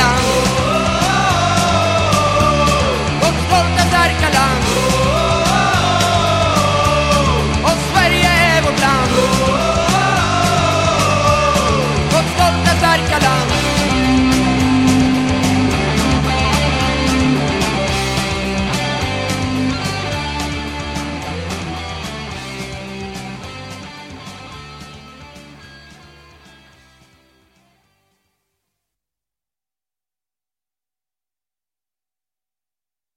long